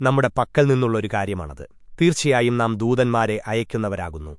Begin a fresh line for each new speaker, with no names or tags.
നമ്മുടെ പക്കൽ നിന്നുള്ളൊരു കാര്യമാണത്. തീർച്ചയായും നാം ദൂതന്മാരെ അയക്കുന്നവരാകുന്നു.